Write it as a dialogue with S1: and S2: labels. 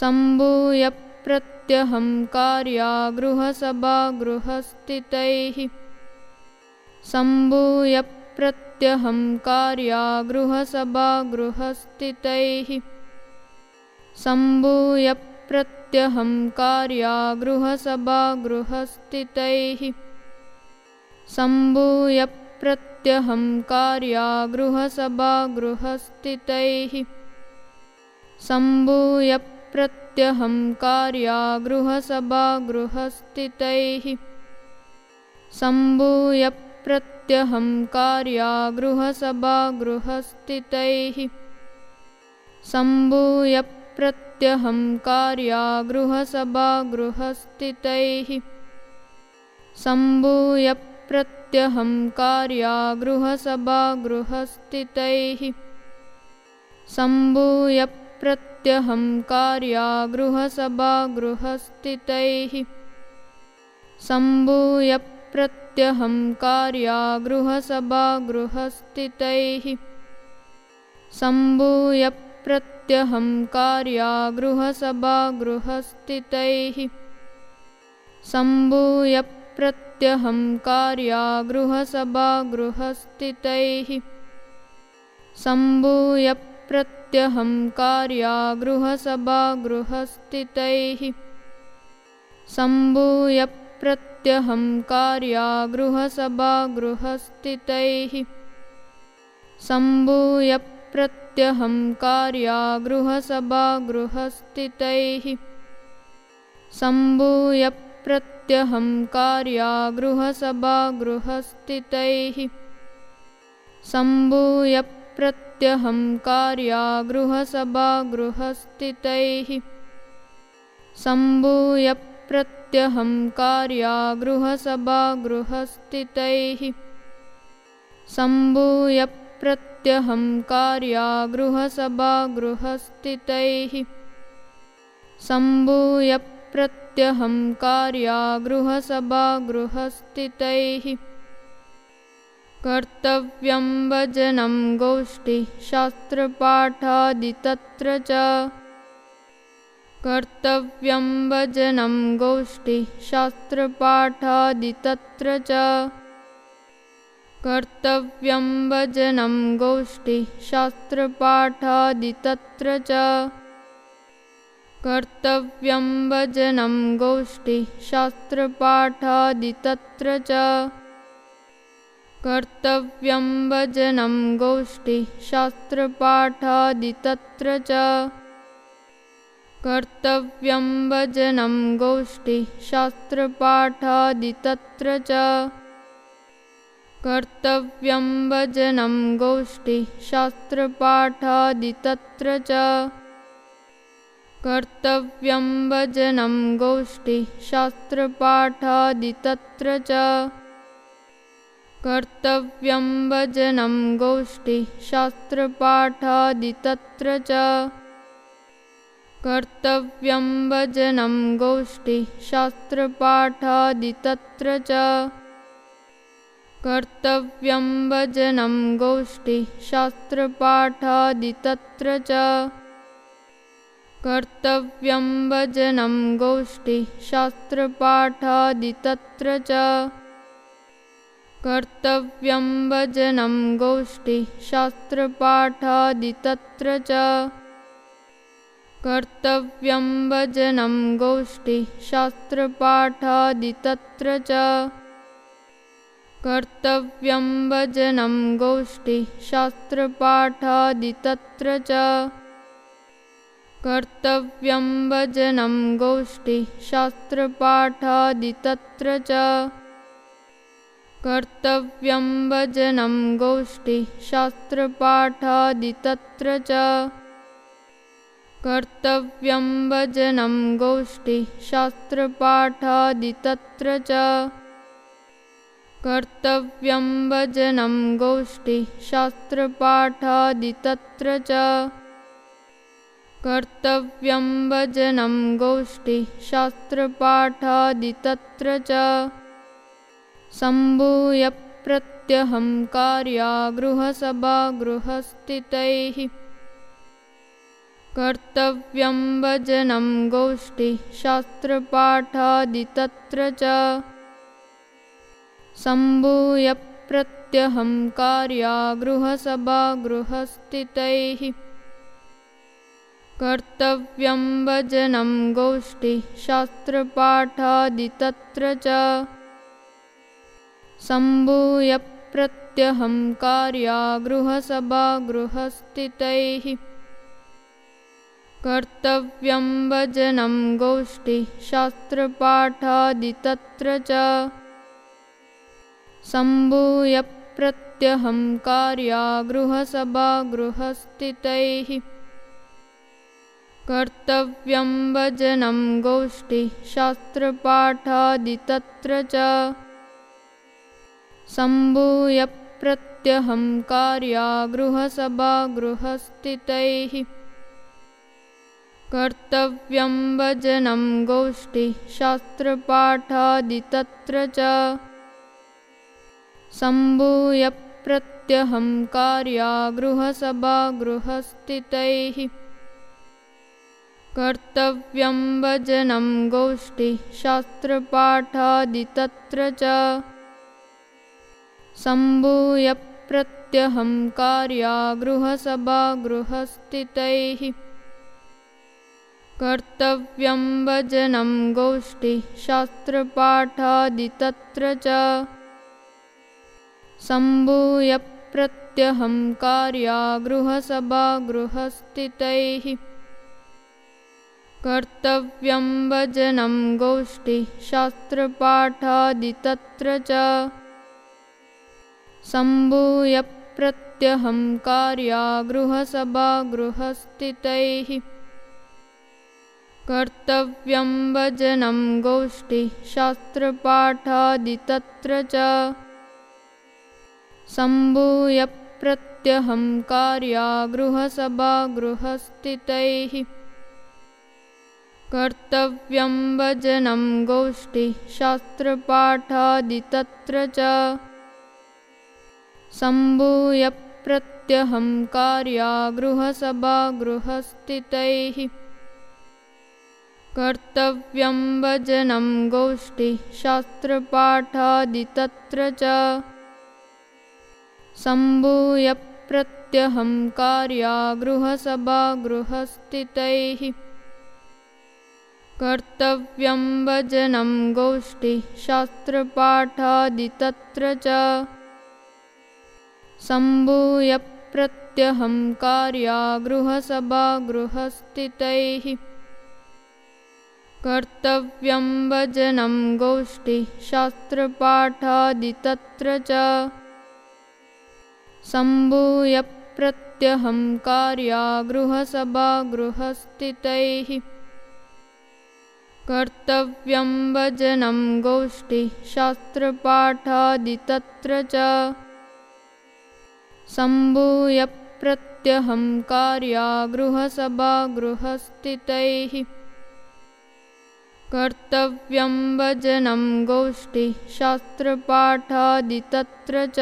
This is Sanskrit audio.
S1: सम्भूय प्रत्यहङ्कार्या गृहसभा गृहस्थितैः सम्भूय प्रत्यहङ्कार्या गृहसभा गृहस्थितैः सम्भूय प्रत्यहङ्कार्या गृहसभा गृहस्थितैः सम्भूय प्रत्यहङ्कार्या गृहसभा गृहस्थितैः सम्भूय प्रत्यहं कार्या गृहसभा गृहस्थितैः सम्भूय प्रत्यहं कार्या गृहसभा गृहस्थितैः सम्भूय प्रत्यहं कार्या गृहसभा गृहस्थितैः सम्भूय प्रत्यहं कार्या गृहसभा गृहस्थितैः सम्भूय म्भूयप्र प्रत्यहङ्कार्या गृहसभा गृहस्थितैः सम्भूय प्रत्यहङ्कार्या गृहसभा गृहस्थितैः सम्भूय प्रत्यहङ्कार्या गृहसभा गृहस्थितैः सम्भूय प्रत्यहङ्कार्या गृहसभा गृहस्थितैः सम्भूय प्रत्यहङ्कार्या गृहसभा गृहस्थितैः सम्भूय प्रत्यहङ्कार्या गृहसभा गृहस्थितैः सम्भूय प्रत्यहङ्कार्या गृहसभा गृहस्थितैः सम्भूय प्रत्यहङ्कार्या गृहसभा गृहस्थितैः सम्भूय प्रत्यहं कार्या गृहसभा गृहस्थितैः सम्भूय प्रत्यहं कार्या गृहसभा गृहस्थितैः सम्भूय प्रत्यहं कार्या गृहसभा गृहस्थितैः सम्भूय प्रत्यहं कार्या गृहसभा गृहस्थितैः कर्तव्यं वचनं गोष्ठी शास्त्रपाठादितत्र च। कर्तव्यं कर्तव्यम्बजनं गोष्ठी वचनं गोष्ठी शास्त्रपाठादितत्र च। कर्तव्यं वचनं गोष्ठी शास्त्रपाठादितत्र च। कर्तव्यं वचनं गोष्ठी शास्त्रपाठादितत्र च। कर्तव्यं कर्तव्यम्बजनं गोष्ठी वचनं गोष्ठी शास्त्रपाठादितत्र च। कर्तव्यं वचनं गोष्ठी शास्त्रपाठादितत्र च। कर्तव्यं वचनं गोष्ठी शास्त्रपाठादितत्र च। कर्तव्यं कर्तव्यम्बजनं गोष्ठी वचनं गोष्ठी शास्त्रपाठादितत्र च। कर्तव्यं वचनं गोष्ठी शास्त्रपाठादितत्र च। कर्तव्यं वचनं गोष्ठी शास्त्रपाठादितत्र च। कर्तव्यं कर्तव्यम्बजनं गोष्ठी वचनं गोष्ठी शास्त्रपाठादितत्र च। कर्तव्यं वचनं गोष्ठी शास्त्रपाठादितत्र च। कर्तव्यं वचनं गोष्ठी शास्त्रपाठादितत्र च। कर्तव्यं कर्तव्यम्बजनं गोष्ठी वचनं गोष्ठी शास्त्रपाठादितत्र च। कर्तव्यं वचनं गोष्ठी शास्त्रपाठादितत्र च। सम्भूय प्रत्यहङ्कार्या गृहसभा गृहस्थितैः कर्तव्यं भजनं गोष्ठिशास्त्रपाठादि तत्र च। सम्भूय प्रत्यहं कार्या गृहसभा गृहस्थितैः कर्तव्यं भजनं गोष्ठिशास्त्रपाठादि तत्र च सम्भूय प्रत्यहं कार्या गृहसभा गृहस्थितैः कर्तव्यं भजनं गोष्ठिशास्त्रपाठादि तत्र च। सम्भूय प्रत्यहं कार्या गृहसभा गृहस्थितैः कर्तव्यं भजनं गोष्ठिशास्त्रपाठादि तत्र च सम्भूय प्रत्यहं कार्या गृहसभा गृहस्थितैः कर्तव्यं भजनं गोष्ठिशास्त्रपाठादि तत्र च। सम्भूय प्रत्यहं कार्या गृहसभा गृहस्थितैः कर्तव्यं भजनं गोष्ठिशास्त्रपाठादि तत्र च सम्भूय प्रत्यहं कार्या गृहसभा गृहस्थितैः कर्तव्यं भजनं गोष्ठिशास्त्रपाठादि तत्र च। सम्भूय प्रत्यहं कार्या गृहसभा गृहस्थितैः कर्तव्यं भजनं गोष्ठिशास्त्रपाठादि तत्र च सम्भूय प्रत्यहं कार्या गृहसभा गृहस्थितैः कर्तव्यं भजनं गोष्ठिशास्त्रपाठादि तत्र च। सम्भूय प्रत्यहं कार्या गृहसभा गृहस्थितैः कर्तव्यं भजनं गोष्ठिशास्त्रपाठादि तत्र च सम्भूय प्रत्यहं कार्या गृहसभा गृहस्थितैः कर्तव्यं भजनं गोष्ठिशास्त्रपाठादि तत्र च। सम्भूय प्रत्यहं कार्या गृहसभा गृहस्थितैः कर्तव्यं भजनं गोष्ठिशास्त्रपाठादि तत्र च सम्भूय प्रत्यहं कार्या गृहसभा गृहस्थितैः कर्तव्यं भजनं गोष्ठिशास्त्रपाठादि तत्र च। सम्भूय प्रत्यहं कार्या गृहसभा गृहस्थितैः कर्तव्यं भजनं गोष्ठिशास्त्रपाठादि तत्र च सम्भूय प्रत्यहं कार्या गृहसभा गृहस्थितैः कर्तव्यं भजनं गोष्ठिशास्त्रपाठादि तत्र च